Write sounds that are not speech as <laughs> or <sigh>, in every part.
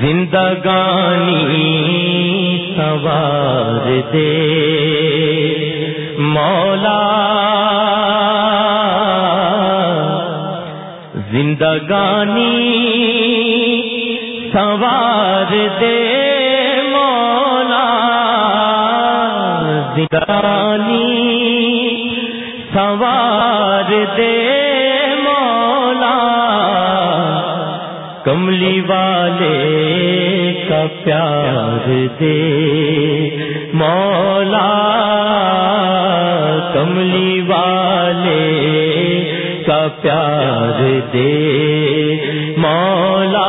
زندگانی سوار دے۔ مولا زندگانی سوار دے۔ مولا زندگانی دے مولا، کملی والے کا پیار دے مولا، کملی والے کا پیار دے مولا،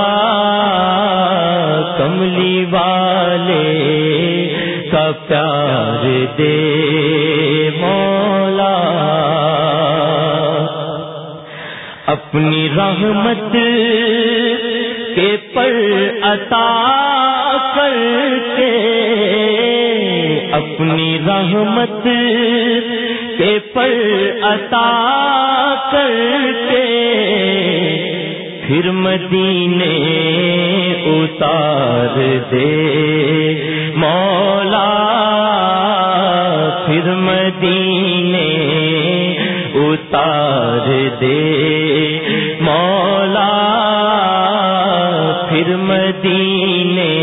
کملی والے کا پیار دے مولا۔ اپنی رحمت کے پر عطا کر کے، اپنی رحمت کے پر عطا کر کے، پھر مدینے اتار دے۔ مولا، پھر مدینے اتار دے۔ مدینے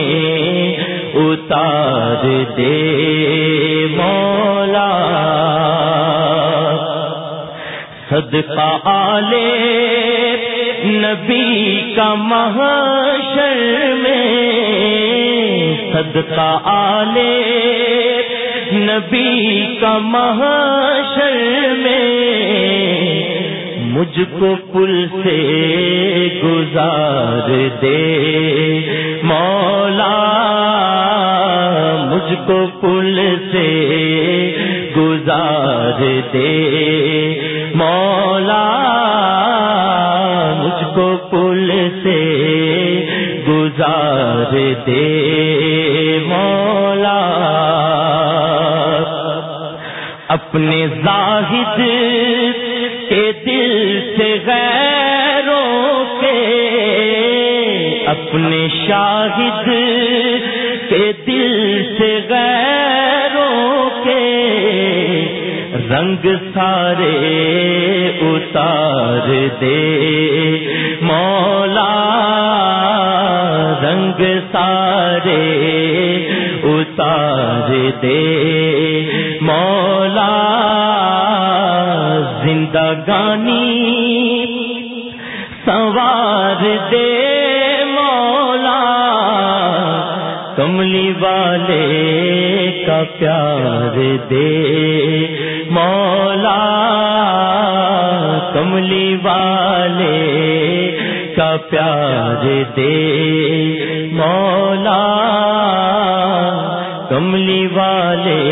اتار دے مولا۔ صدقہ آلے نبی کا محشر میں۔ صدقہ آلے نبی کا محشر میں۔ مجھ کو پل سے گزار دے۔ مولا، مجھ کو پل سے گزار دے۔ مولا، مجھ کو پل سے گزار دے۔ مولا، اپنے زاہد کے دل اپنے شاہد کے دل سے غیروں کے رنگ سارے اتار دے۔ مولا، رنگ سارے اتار دے۔ مولا زندگانی سوار دے۔ کملی والے کا پیار دے۔ مولا کملی والے کا پیار دے۔ مولا کملی والے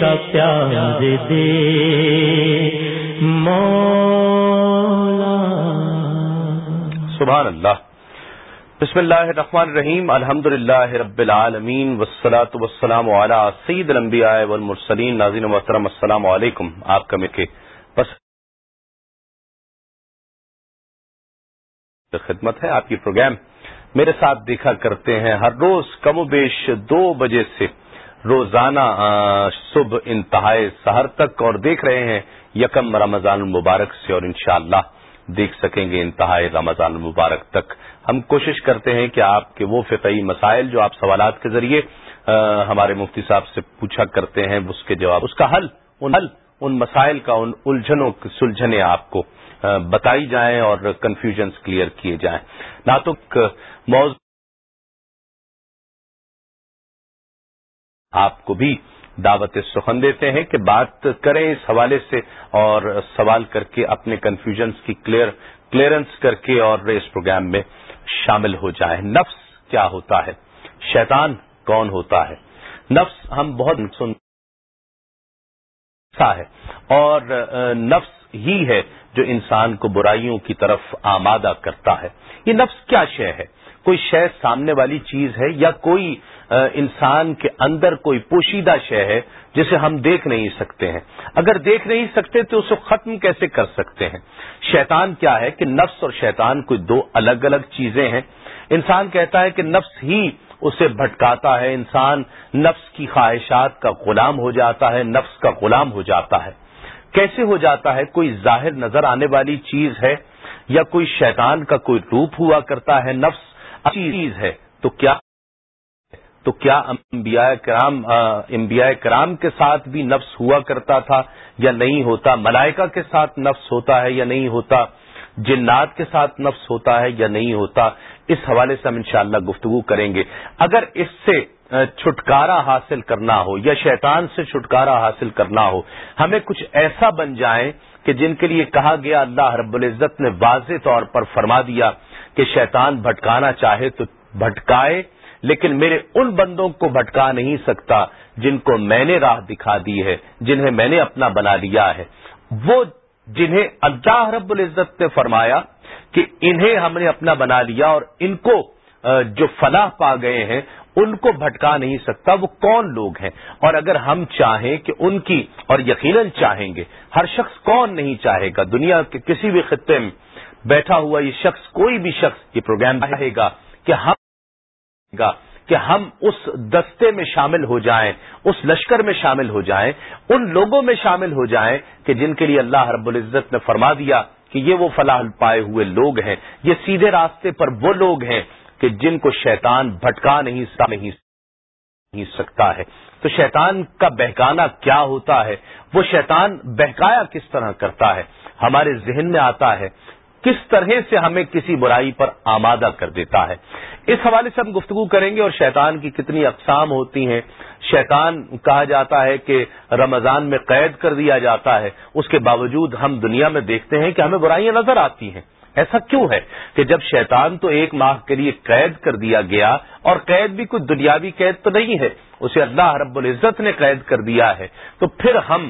کا پیار دے۔ مولا سبحان اللہ۔ بسم اللہ الرحمن الرحیم الحمد للہ رب العالمین وسلاۃ وسلام علی سید الانبیاء والمرسلین، ناظرین محترم السلام علیکم۔ آپ کا مل کے بس خدمت ہے آپ کی پروگرام۔ میرے ساتھ دیکھا کرتے ہیں، ہر روز کم و بیش دو بجے سے روزانہ صبح انتہائی سحر تک، اور دیکھ رہے ہیں یکم رمضان المبارک سے، اور انشاءاللہ دیکھ سکیں گے انتہائی رمضان المبارک تک۔ ہم کوشش کرتے ہیں کہ آپ کے وہ فقہی مسائل جو آپ سوالات کے ذریعے ہمارے مفتی صاحب سے پوچھا کرتے ہیں، اس کے جواب، اس کا حل، ان حل، ان مسائل کا، ان الجھنوں سلجھنے آپ کو بتائی جائیں اور کنفیوژنس کلیئر کیے جائیں۔ نہ تو موضوع آپ کو بھی دعوت سخن دیتے ہیں کہ بات کریں اس حوالے سے اور سوال کر کے اپنے کنفیوژنس کی کلیئر کلیئرنس کر کے اور اس پروگرام میں شامل ہو جائے نفس کیا ہوتا ہے؟ شیطان کون ہوتا ہے؟ نفس ہم بہت سن ہے۔ اور نفس ہی ہے جو انسان کو برائیوں کی طرف آمادہ کرتا ہے۔ یہ نفس کیا شے ہے؟ کوئی شے سامنے والی چیز ہے یا کوئی انسان کے اندر کوئی پوشیدہ شے ہے جسے ہم دیکھ نہیں سکتے ہیں۔ اگر دیکھ نہیں سکتے تو اسے ختم کیسے کر سکتے ہیں؟ شیطان کیا ہے کہ نفس اور شیطان کوئی دو الگ الگ چیزیں ہیں۔ انسان کہتا ہے کہ نفس ہی اسے بھٹکاتا ہے۔ انسان نفس کی خواہشات کا غلام ہو جاتا ہے، نفس کا غلام ہو جاتا ہے۔ کیسے ہو جاتا ہے؟ کوئی ظاہر نظر آنے والی چیز ہے یا کوئی شیطان کا کوئی روپ ہوا کرتا ہے نفس؟ چیز ہے، تو کیا تو کیا انبیاء کرام انبیاء کرام کے ساتھ بھی نفس ہوا کرتا تھا یا نہیں ہوتا؟ ملائکہ کے ساتھ نفس ہوتا ہے یا نہیں ہوتا؟ جنات کے ساتھ نفس ہوتا ہے یا نہیں ہوتا؟ اس حوالے سے ہم انشاءاللہ گفتگو کریں گے۔ اگر اس سے چھٹکارا حاصل کرنا ہو یا شیطان سے چھٹکارا حاصل کرنا ہو، ہمیں کچھ ایسا بن جائے کہ جن کے لیے کہا گیا اللہ رب العزت نے واضح طور پر فرما دیا کہ شیطان بھٹکانا چاہے تو بھٹکائے، لیکن میرے ان بندوں کو بھٹکا نہیں سکتا جن کو میں نے راہ دکھا دی ہے، جنہیں میں نے اپنا بنا لیا ہے۔ وہ جنہیں اللہ رب العزت نے فرمایا کہ انہیں ہم نے اپنا بنا لیا اور ان کو جو فلاح پا گئے ہیں ان کو بھٹکا نہیں سکتا، وہ کون لوگ ہیں؟ اور اگر ہم چاہیں کہ ان کی، اور یقیناً چاہیں گے، ہر شخص کون نہیں چاہے گا؟ دنیا کے کسی بھی خطے میں بیٹھا ہوا یہ شخص، کوئی بھی شخص یہ پروگرام چاہے گا کہ ہم گا کہ ہم اس دستے میں شامل ہو جائیں، اس لشکر میں شامل ہو جائیں، ان لوگوں میں شامل ہو جائیں کہ جن کے لیے اللہ رب العزت نے فرما دیا کہ یہ وہ فلاح پائے ہوئے لوگ ہیں، یہ سیدھے راستے پر وہ لوگ ہیں کہ جن کو شیطان بھٹکا نہیں نہیں سکتا ہے۔ تو شیطان کا بہکانا کیا ہوتا ہے؟ وہ شیطان بہکایا کس طرح کرتا ہے؟ ہمارے ذہن میں آتا ہے، کس طرح سے ہمیں کسی برائی پر آمادہ کر دیتا ہے؟ اس حوالے سے ہم گفتگو کریں گے اور شیطان کی کتنی اقسام ہوتی ہیں۔ شیطان کہا جاتا ہے کہ رمضان میں قید کر دیا جاتا ہے۔ اس کے باوجود ہم دنیا میں دیکھتے ہیں کہ ہمیں برائیاں نظر آتی ہیں۔ ایسا کیوں ہے کہ جب شیطان تو ایک ماہ کے لیے قید کر دیا گیا اور قید بھی کوئی دنیاوی قید تو نہیں ہے، اسے اللہ رب العزت نے قید کر دیا ہے۔ تو پھر ہم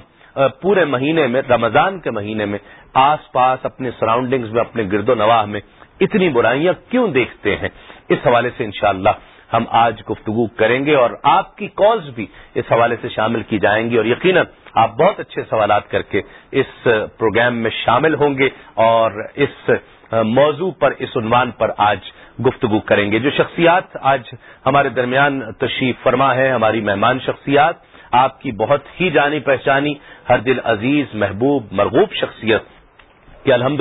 پورے مہینے میں، رمضان کے مہینے میں آس پاس اپنے سراؤنڈنگز میں، اپنے گرد و نواح میں اتنی برائیاں کیوں دیکھتے ہیں؟ اس حوالے سے انشاءاللہ ہم آج گفتگو کریں گے اور آپ کی کالز بھی اس حوالے سے شامل کی جائیں گی اور یقیناً آپ بہت اچھے سوالات کر کے اس پروگرام میں شامل ہوں گے اور اس موضوع پر اس عنوان پر آج گفتگو کریں گے۔ جو شخصیات آج ہمارے درمیان تشریف فرما ہے، ہماری مہمان شخصیات، آپ کی بہت ہی جانی پہچانی، ہر دل عزیز، محبوب، مرغوب شخصیت کہ الحمد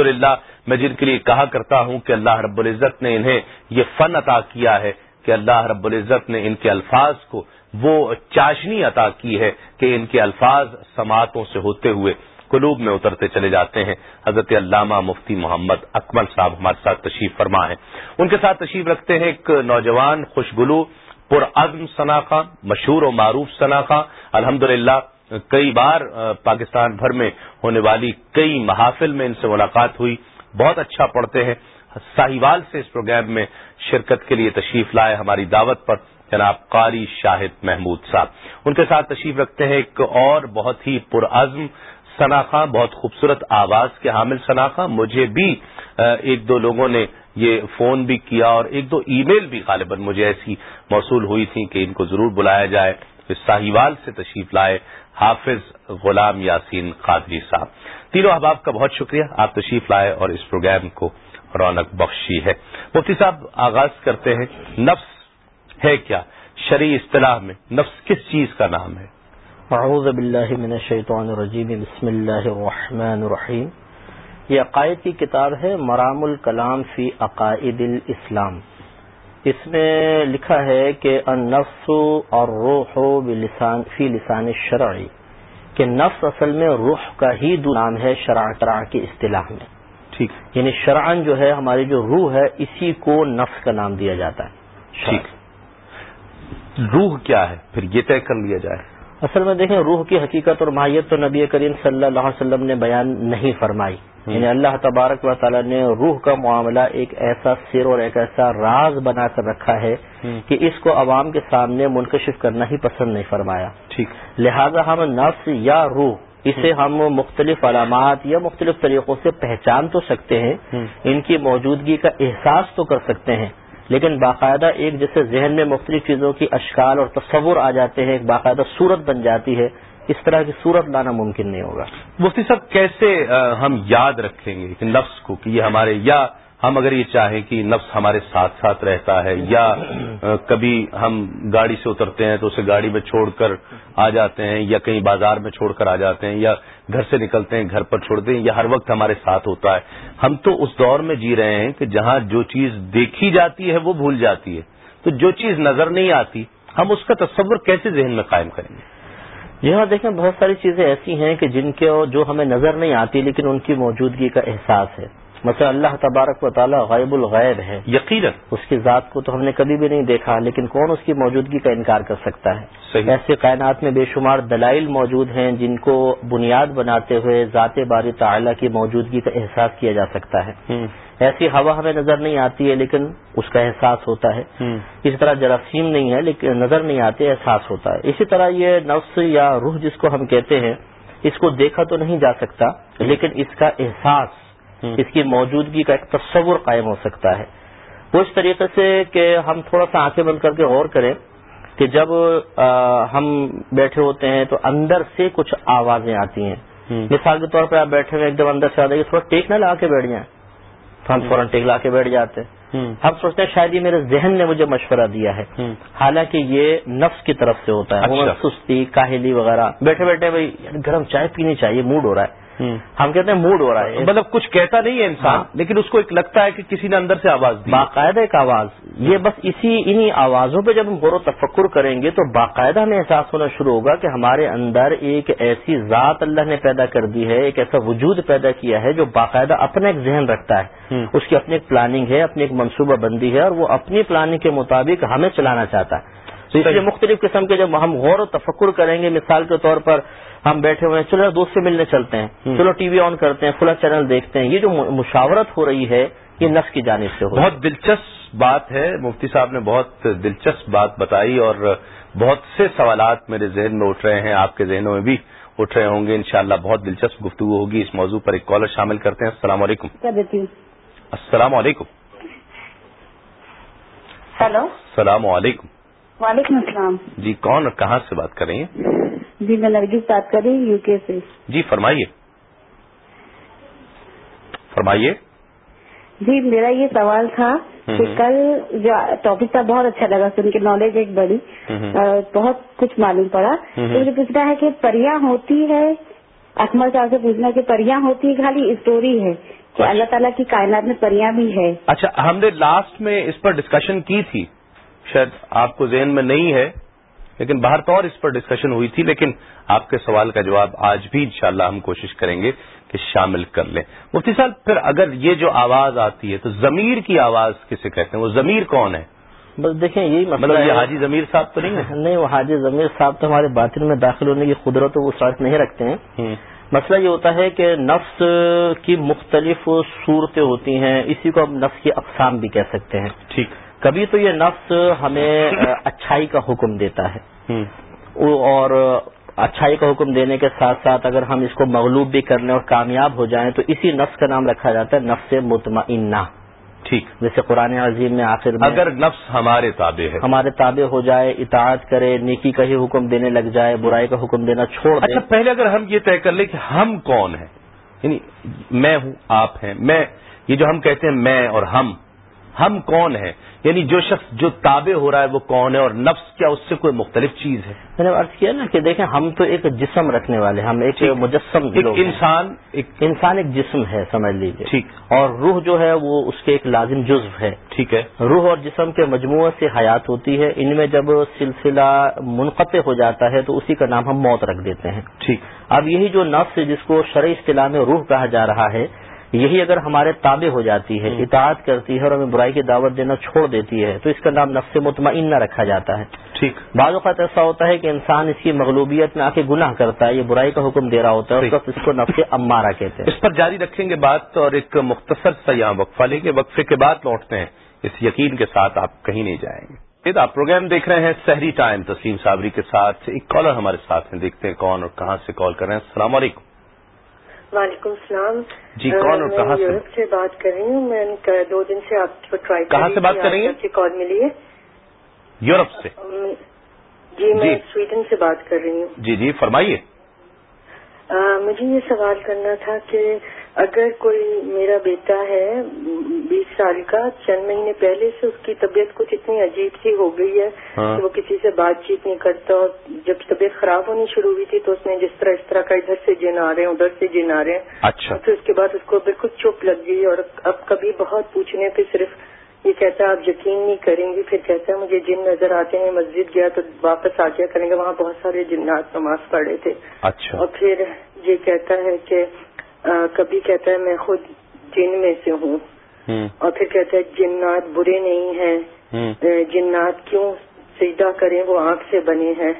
میں جن کے لیے کہا کرتا ہوں کہ اللہ رب العزت نے انہیں یہ فن عطا کیا ہے، کہ اللہ رب العزت نے ان کے الفاظ کو وہ چاشنی عطا کی ہے کہ ان کے الفاظ سماعتوں سے ہوتے ہوئے۔ قلوب میں اترتے چلے جاتے ہیں۔ حضرت علامہ مفتی محمد اکمل صاحب ہمارے ساتھ تشریف فرما ہے ان کے ساتھ تشریف رکھتے ہیں ایک نوجوان خوشگلو پرعزم شناخہ مشہور و معروف شناخہ الحمد کئی بار پاکستان بھر میں ہونے والی کئی محافل میں ان سے ملاقات ہوئی۔ بہت اچھا پڑھتے ہیں۔ ساہیوال سے اس پروگرام میں شرکت کے لیے تشریف لائے ہماری دعوت پر جناب قاری شاہد محمود صاحب۔ ان کے ساتھ تشریف رکھتے ہیں ایک اور بہت ہی پرعزم شناخہ بہت خوبصورت آواز کے حامل شناخہ مجھے بھی ایک دو لوگوں نے یہ فون بھی کیا اور ایک دو ای میل بھی غالباً مجھے ایسی موصول ہوئی تھی کہ ان کو ضرور بلایا جائے۔ ساہیوال سے تشریف لائے حافظ غلام یاسین قادری صاحب۔ تینوں احباب کا بہت شکریہ۔ آپ تشریف لائے اور اس پروگرام کو رونق بخشی ہے۔ مفتی صاحب، آغاز کرتے ہیں۔ نفس ہے کیا؟ شرعی اصطلاح میں نفس کس چیز کا نام ہے؟ اعوذ باللہ من الشیطان الرجیم بسم اللہ الرحمن الرحیم۔ یہ عقائد کی کتاب ہے مرام الکلام فی عقائد الاسلام۔ اس میں لکھا ہے کہ النفس اور روح فی لسان شرعی کہ نفس اصل میں روح کا ہی دو نام ہے شرع شرع کی اصطلاح میں۔ ٹھیک۔ یعنی شرعن جو ہے ہماری جو روح ہے اسی کو نفس کا نام دیا جاتا ہے ٹھیک۔ روح کیا ہے؟ پھر یہ طے کر لیا جائے۔ اصل میں دیکھیں روح کی حقیقت اور ماہیت تو نبی کریم صلی اللہ علیہ وسلم نے بیان نہیں فرمائی۔ یعنی اللہ تبارک و تعالیٰ نے روح کا معاملہ ایک ایسا سر اور ایک ایسا راز بنا کر رکھا ہے کہ اس کو عوام کے سامنے منکشف کرنا ہی پسند نہیں فرمایا۔ لہذا ہم نفس یا روح اسے ہم۔ مختلف علامات یا مختلف طریقوں سے پہچان تو سکتے ہیں۔ ان کی موجودگی کا احساس تو کر سکتے ہیں۔ لیکن باقاعدہ ایک جیسے ذہن میں مختلف چیزوں کی اشکال اور تصور آ جاتے ہیں، ایک باقاعدہ صورت بن جاتی ہے، اس طرح کی صورت لانا ممکن نہیں ہوگا۔ مفتی صاحب، کیسے ہم یاد رکھیں گے ایک لفظ کو کہ یہ ہمارے، یا ہم اگر یہ چاہیں کہ نفس ہمارے ساتھ ساتھ رہتا ہے یا کبھی ہم گاڑی سے اترتے ہیں تو اسے گاڑی میں چھوڑ کر آ جاتے ہیں یا کہیں بازار میں چھوڑ کر آ جاتے ہیں یا گھر سے نکلتے ہیں، گھر پر چھوڑتے ہیں یا ہر وقت ہمارے ساتھ ہوتا ہے۔ ہم تو اس دور میں جی رہے ہیں کہ جہاں جو چیز دیکھی جاتی ہے وہ بھول جاتی ہے۔ تو جو چیز نظر نہیں آتی، ہم اس کا تصور کیسے ذہن میں قائم کریں؟ گے جی ہاں دیکھیں بہت ساری چیزیں ایسی ہیں کہ جن کے جو ہمیں نظر نہیں آتی لیکن ان کی موجودگی کا احساس ہے۔ مثلا اللہ تبارک و تعالیٰ غائب الغیب ہے۔ یقیناً۔ اس کی ذات کو تو ہم نے کبھی بھی نہیں دیکھا لیکن کون اس کی موجودگی کا انکار کر سکتا ہے؟ صحیح۔ ایسے کائنات میں بے شمار دلائل موجود ہیں جن کو بنیاد بناتے ہوئے ذات باری تعالیٰ کی موجودگی کا احساس کیا جا سکتا ہے۔ ایسی ہوا ہمیں نظر نہیں آتی ہے لیکن اس کا احساس ہوتا ہے۔ اسی طرح جراثیم نہیں ہے لیکن نظر نہیں آتے احساس ہوتا ہے۔ اسی طرح یہ نفس یا روح جس کو ہم کہتے ہیں اس کو دیکھا تو نہیں جا سکتا لیکن اس کا احساس اس کی موجودگی کا ایک تصور قائم ہو سکتا ہے۔ وہ اس طریقے سے کہ ہم تھوڑا سا آنکھیں بند کر کے غور کریں کہ جب ہم بیٹھے ہوتے ہیں تو اندر سے کچھ آوازیں آتی ہیں۔ مثال کے طور پہ آپ بیٹھے ہوئے ایک دم اندر سے آ جائیے تھوڑا ٹیک نہ لا کے بیٹھ جائیں۔ تو ہم فوراً ٹیک لا کے بیٹھ جاتے۔ ہیں ہم سوچتے ہیں شاید یہ میرے ذہن نے مجھے مشورہ دیا ہے۔ حالانکہ یہ نفس کی طرف سے ہوتا ہے۔ اچھا۔ سستی کاہلی وغیرہ۔ بیٹھے بیٹھے بھائی گرم چائے پینی چاہیے موڈ ہو رہا ہے۔ ہم کہتے ہیں موڈ ہو رہا ہے۔ مطلب کچھ کہتا نہیں ہے انسان ہاں۔ لیکن اس کو ایک لگتا ہے کہ کسی نے اندر سے آواز دی۔ باقاعدہ ایک آواز۔ یہ بس اسی انہی آوازوں پہ جب ہم غور و تفکر کریں گے تو باقاعدہ ہمیں احساس ہونا شروع ہوگا کہ ہمارے اندر ایک ایسی ذات اللہ نے پیدا کر دی ہے ایک ایسا وجود پیدا کیا ہے جو باقاعدہ اپنا ایک ذہن رکھتا ہے۔ اس کی اپنی ایک پلاننگ ہے اپنی ایک منصوبہ بندی ہے اور وہ اپنی پلاننگ کے مطابق ہمیں چلانا چاہتا ہے۔ تو اس لیے مختلف قسم کے جب ہم غور و تفکر کریں گے مثال کے طور پر ہم بیٹھے ہوئے ہیں چلو دوست سے ملنے چلتے ہیں۔ چلو ٹی وی آن کرتے ہیں کھلا چینل دیکھتے ہیں۔ یہ جو مشاورت ہو رہی ہے یہ نفس کی جانب سے ہو بہت دلچسپ بات ہے۔ مفتی صاحب نے بہت دلچسپ بات بتائی اور بہت سے سوالات میرے ذہن میں اٹھ رہے ہیں۔ آپ کے ذہنوں میں بھی اٹھ رہے ہوں گے۔ انشاءاللہ بہت دلچسپ گفتگو ہوگی۔ اس موضوع پر ایک کالر شامل کرتے ہیں۔ السلام علیکم۔ السلام علیکم۔ ہیلو۔ السلام علیکم۔ وعلیکم السلام۔ جی کون اور کہاں سے بات کر رہی ہیں؟ جی میں نرگس بات کر رہی ہوں یو کے سے۔ جی فرمائیے۔ فرمائیے۔ جی میرا یہ سوال تھا کہ کل جو ٹاپک تھا بہت اچھا لگا سن کے نالج ایک بڑی بہت کچھ معلوم پڑا۔ تو مجھے پوچھنا ہے کہ پریاں ہوتی ہے؟ اکمر صاحب سے پوچھنا کہ پریاں ہوتی ہے خالی اسٹوری ہے کہ اللہ تعالیٰ کی کائنات میں پریاں بھی ہے۔ اچھا ہم نے لاسٹ میں اس پر ڈسکشن کی تھی۔ شاید آپ کو ذہن میں نہیں ہے۔ لیکن باہر اور اس پر ڈسکشن ہوئی تھی لیکن آپ کے سوال کا جواب آج بھی انشاءاللہ ہم کوشش کریں گے کہ شامل کر لیں۔ مفتی صاحب پھر اگر یہ جو آواز آتی ہے تو ضمیر کی آواز کسے کہتے ہیں؟ وہ ضمیر کون ہے؟ بس دیکھیں یہی مطلب یہ حاجی ضمیر صاحب تو نہیں ہے؟ <laughs> نہیں وہ حاجی ضمیر صاحب تو ہمارے باطن میں داخل ہونے کی قدرت وہ ساتھ نہیں رکھتے ہیں۔ مسئلہ یہ ہوتا ہے کہ نفس کی مختلف صورتیں ہوتی ہیں اسی کو ہم نفس کی اقسام بھی کہہ سکتے ہیں۔ ٹھیک۔ کبھی تو یہ نفس ہمیں <laughs> اچھائی کا حکم دیتا ہے۔ اور اچھائی کا حکم دینے کے ساتھ ساتھ اگر ہم اس کو مغلوب بھی کر لیں اور کامیاب ہو جائیں تو اسی نفس کا نام رکھا جاتا ہے نفس مطمئنہ۔ ٹھیک۔ جیسے قرآن عظیم میں آخر میں اگر نفس ہمارے تابع ہے۔ ہمارے تابع ہو جائے اطاعت کرے نیکی کا ہی حکم دینے لگ جائے برائی کا حکم دینا چھوڑ اچھا پہلے اگر ہم یہ طے کر لیں کہ ہم کون ہیں یعنی میں ہوں آپ ہیں میں یہ جو ہم کہتے ہیں میں اور ہم ہم کون ہیں یعنی جو شخص جو تابع ہو رہا ہے وہ کون ہے اور نفس کیا اس سے کوئی مختلف چیز ہے؟ میں نے عرض کیا نا کہ دیکھیں ہم تو ایک جسم رکھنے والے ہم ایک مجسم ایک انسان ایک انسان ایک جسم ہے سمجھ لیجیے ٹھیک. اور روح جو ہے وہ اس کے ایک لازم جزو ہے۔ ٹھیک ہے۔ روح اور جسم کے مجموعے سے حیات ہوتی ہے۔ ان میں جب سلسلہ منقطع ہو جاتا ہے تو اسی کا نام ہم موت رکھ دیتے ہیں۔ ٹھیک۔ اب یہی جو نفس جس کو شرعی اصطلاح میں روح کہا جا رہا ہے یہی اگر ہمارے تابع ہو جاتی ہے اطاعت کرتی ہے اور ہمیں برائی کی دعوت دینا چھوڑ دیتی ہے تو اس کا نام نفس مطمئنہ رکھا جاتا ہے۔ ٹھیک۔ بعض اوقات ایسا ہوتا ہے کہ انسان اس کی مغلوبیت میں آ کے گناہ کرتا ہے یہ برائی کا حکم دے رہا ہوتا ہے اور اس کو نفس امارہ کہتے ہیں۔ اس پر جاری رکھیں گے بات اور ایک مختصر سا یہاں وقفہ لیں گے۔ وقفے کے بعد لوٹتے ہیں۔ اس یقین کے ساتھ آپ کہیں نہیں جائیں گے۔ آپ پروگرام دیکھ رہے ہیں سحری ٹائم۔ تسلیم صابری کے ساتھ ایک کالر ہمارے ساتھ ہیں۔ دیکھتے ہیں کون اور کہاں سے کال کر رہے ہیں۔ السلام علیکم۔ وعلیکم السلام۔ جی کون اور کہاں سے؟ یورپ سے بات کر رہی ہوں۔ میں دو دن سے آپ کو ٹرائی کہاں سے بات کر رہی ہیں؟ کی کال ملی ہے۔ یورپ سے۔ جی میں جی۔ سویڈن سے بات کر رہی ہوں۔ جی جی فرمائیے۔ مجھے یہ سوال کرنا تھا کہ اگر کوئی میرا بیٹا ہے بیس سال کا چند مہینے پہلے سے اس کی طبیعت کچھ اتنی عجیب سی ہو گئی ہے ہاں۔ کہ وہ کسی سے بات چیت نہیں کرتا اور جب طبیعت خراب ہونی شروع ہوئی تھی تو اس نے جس طرح اس طرح کا ادھر سے جن آ رہے ہیں ادھر سے جن آ رہے ہیں۔ اچھا۔ پھر اس کے بعد اس کو بالکل چپ لگ گئی اور اب کبھی بہت پوچھنے پہ صرف یہ کہتا ہے آپ یقین نہیں کریں گی۔ پھر کہتا ہے مجھے جن نظر آتے ہیں مسجد گیا تو واپس آ گیا کریں گے۔ وہاں بہت سارے جنات نماز پڑھے تھے۔ اچھا۔ اور پھر یہ کہتا ہے کہ کبھی کہتا ہے میں خود جن میں سے ہوں۔ اور پھر کہتا ہے جنات برے نہیں ہیں۔ جنات کیوں سیدھا کریں؟ وہ آنکھ سے بنے ہیں۔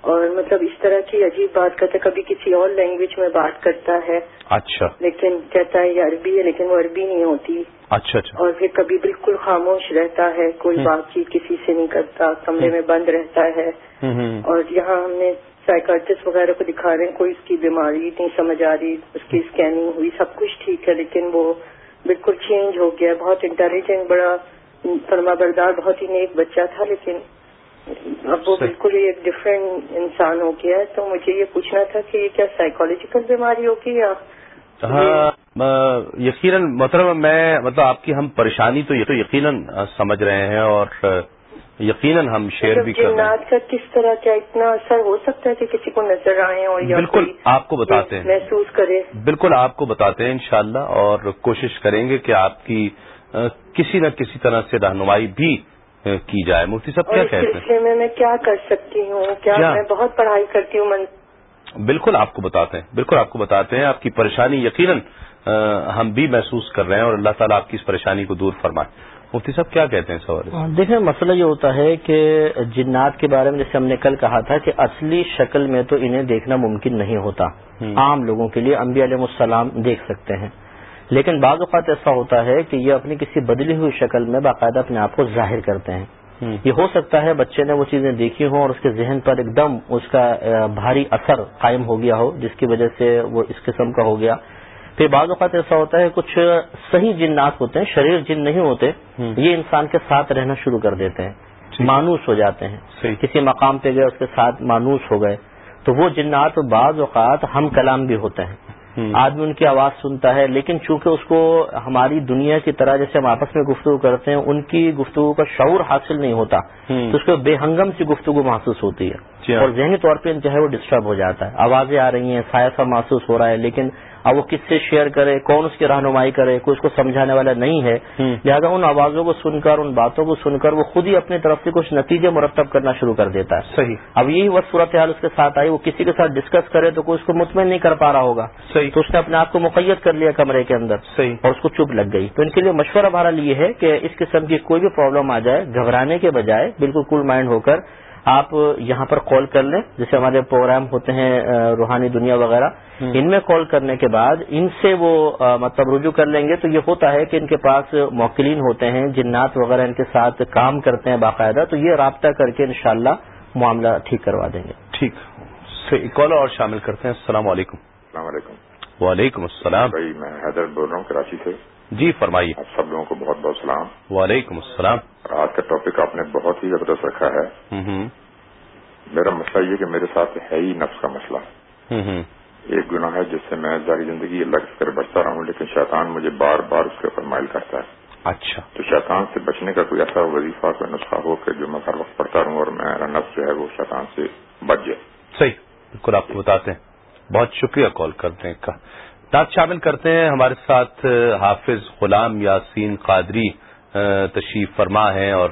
اور مطلب اس طرح کی عجیب بات کرتا ہے۔ کبھی کسی اور لینگویج میں بات کرتا ہے۔ اچھا۔ لیکن کہتا ہے یہ عربی ہے لیکن وہ عربی نہیں ہوتی۔ اچھا اچھا۔ اور پھر کبھی بالکل خاموش رہتا ہے۔ کوئی۔ بات چیت کسی سے نہیں کرتا۔ کمرے میں بند رہتا ہے۔ اور یہاں ہم نے سائیکارٹسٹ وغیرہ کو دکھا رہے ہیں کوئی اس کی بیماری نہیں سمجھ آ رہی اس کی اسکیننگ ہوئی سب کچھ ٹھیک ہے لیکن وہ بالکل چینج ہو گیا بہت انٹیلیجنٹ بڑا فرما بردار بہت ہی نیک بچہ تھا لیکن اب وہ۔ بالکل ہی ایک ڈفرینٹ انسان ہو گیا ہے تو مجھے یہ پوچھنا تھا کہ یہ کیا سائیکولوجیکل بیماری ہوگی یا ہاں یقیناً محترم میں مطلب آپ کی ہم پریشانی تو یہ تو یقیناً سمجھ رہے ہیں اور یقیناً ہم شیئر بھی مطلب کر رہے ہیں۔ جنات کا کس طرح کیا اتنا اثر ہو سکتا ہے کہ کسی کو نظر آئے اور بالکل آپ کو بتاتے ہیں۔ محسوس کرے۔ بالکل آپ کو بتاتے ہیں انشاءاللہ اور کوشش کریں گے کہ آپ کی کسی نہ کسی طرح سے رہنمائی بھی کی جائے۔ مفتی صاحب کیا کہتے ہیں؟ سلسلے میں میں کیا کر سکتی ہوں؟ کیا؟ میں بہت پڑھائی کرتی ہوں؟ بالکل آپ کو بتاتے ہیں۔ بالکل آپ کو بتاتے ہیں۔ آپ کی پریشانی یقیناً ہم بھی محسوس کر رہے ہیں اور اللہ تعالیٰ آپ کی اس پریشانی کو دور فرمائے۔ مفتی صاحب کیا کہتے ہیں سوال دیکھیں مسئلہ یہ ہوتا ہے کہ جنات کے بارے میں جیسے ہم نے کل کہا تھا کہ اصلی شکل میں تو انہیں دیکھنا ممکن نہیں ہوتا۔ عام لوگوں کے لیے انبیاء علیہ السلام دیکھ سکتے ہیں۔ لیکن بعض اوقات ایسا ہوتا ہے کہ یہ اپنی کسی بدلی ہوئی شکل میں باقاعدہ اپنے آپ کو ظاہر کرتے ہیں۔ یہ ہو سکتا ہے بچے نے وہ چیزیں دیکھی ہوں اور اس کے ذہن پر ایک دم اس کا بھاری اثر قائم ہو گیا ہو جس کی وجہ سے وہ اس قسم کا ہو گیا۔ پھر بعض اوقات ایسا ہوتا ہے کچھ صحیح جنات ہوتے ہیں شریر جن نہیں ہوتے۔ یہ انسان کے ساتھ رہنا شروع کر دیتے ہیں۔ مانوس ہو جاتے ہیں کسی مقام پہ گئے اس کے ساتھ مانوس ہو گئے تو وہ جنات بعض اوقات ہم کلام بھی ہوتے ہیں۔ آدمی ان کی آواز سنتا ہے لیکن چونکہ اس کو ہماری دنیا کی طرح جیسے ہم آپس میں گفتگو کرتے ہیں ان کی گفتگو کا شعور حاصل نہیں ہوتا۔ تو اس کو بے ہنگم سی گفتگو محسوس ہوتی جی ہے ہاں۔ اور ذہنی طور پہ جو ہے وہ ڈسٹرب ہو جاتا ہے آوازیں آ رہی ہیں سایہ سا محسوس ہو رہا ہے لیکن اب وہ کس سے شیئر کرے کون اس کی رہنمائی کرے کوئی اس کو سمجھانے والا نہیں ہے۔ لہذا ان آوازوں کو سن کر ان باتوں کو سن کر وہ خود ہی اپنی طرف سے کچھ نتیجے مرتب کرنا شروع کر دیتا ہے۔ صحیح۔ اب یہی وہ صورتحال اس کے ساتھ آئی وہ کسی کے ساتھ ڈسکس کرے تو کوئی اس کو مطمئن نہیں کر پا رہا ہوگا۔ صحیح۔ تو اس نے اپنے آپ کو مقید کر لیا کمرے کے اندر۔ صحیح۔ اور اس کو چپ لگ گئی۔ تو ان کے لیے مشورہ بہرحال یہ ہے کہ اس قسم کی کوئی بھی پرابلم آ جائے گھبرانے کے بجائے بالکل کول مائنڈ ہو کر آپ یہاں پر کال کر لیں جیسے ہمارے پروگرام ہوتے ہیں روحانی دنیا وغیرہ۔ ان میں کال کرنے کے بعد ان سے وہ مطلب رجوع کر لیں گے۔ تو یہ ہوتا ہے کہ ان کے پاس موکلین ہوتے ہیں جنات وغیرہ ان کے ساتھ کام کرتے ہیں باقاعدہ تو یہ رابطہ کر کے انشاءاللہ معاملہ ٹھیک کروا دیں گے۔ ٹھیک۔ کال اور شامل کرتے ہیں۔ السلام علیکم۔ السلام علیکم۔ وعلیکم السلام۔ بھائی میں حیدر بول رہا ہوں کراچی سے۔ جی فرمائیے۔ آپ سب لوگوں کو بہت بہت سلام۔ وعلیکم السلام۔ آج کا ٹاپک آپ نے بہت ہی زبردست رکھا ہے۔ میرا مسئلہ یہ کہ میرے ساتھ ہے ہی نفس کا مسئلہ۔ ایک گناہ ہے جس سے میں ساری زندگی اللہ کے فکر بچتا رہا ہوں لیکن شیطان مجھے بار بار اس کے اوپر مائل کرتا ہے۔ اچھا۔ تو شیطان سے بچنے کا کوئی ایسا وظیفہ کوئی نسخہ ہو کہ جو میں ہر وقت پڑھتا رہوں اور میرا نفس جو ہے وہ شیطان سے بچ جائے۔ صحیح بالکل آپ کو بتاتے ہیں۔ بہت شکریہ کال کرنے کا۔ نعت شامل کرتے ہیں۔ ہمارے ساتھ حافظ غلام یاسین قادری تشریف فرما ہیں اور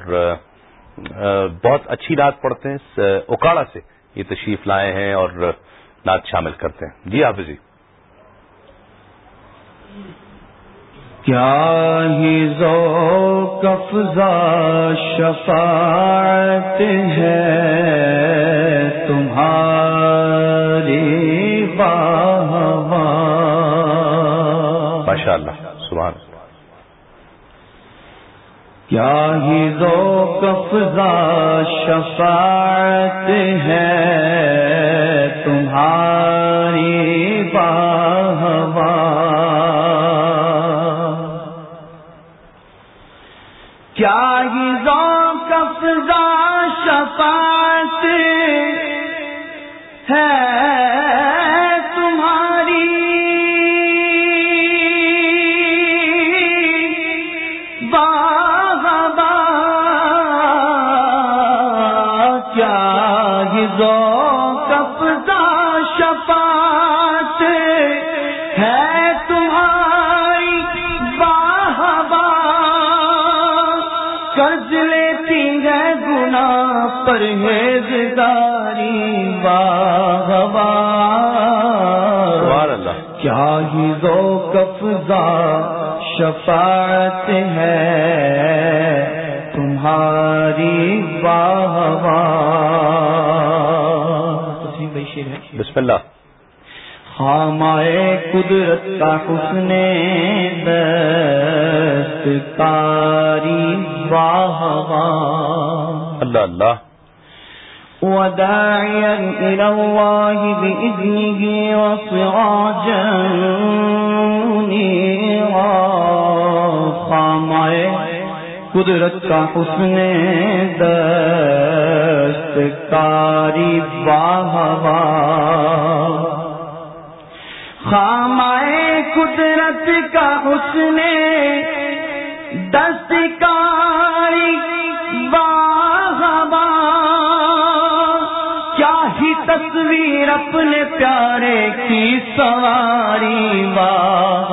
بہت اچھی نعت پڑھتے ہیں۔ اکاڑا سے یہ تشریف لائے ہیں اور نعت شامل کرتے ہیں۔ جی حافظ جی۔ کیا ہی ذوق، افزا، شفاعت ہے تمہاری باہواں کیا ہی رو کفدا شفاعت ہے تمہاری بات؟ پرہیزگاری واہ سبحان اللہ۔ کیا ہی ذوق افزا شفاعت ہے۔ تمہاری واہ بسم اللہ۔ خامائے قدرت کا حسن دستکاری واہ اللہ اللہ۔ وداعيا إلى الله بإذنه وصراجا منيرا. خامائے قدرت کا حسن دستکاری واہ خامائے قدرت کا حسن دستکاری تصویر اپنے پیارے کی سواری واہ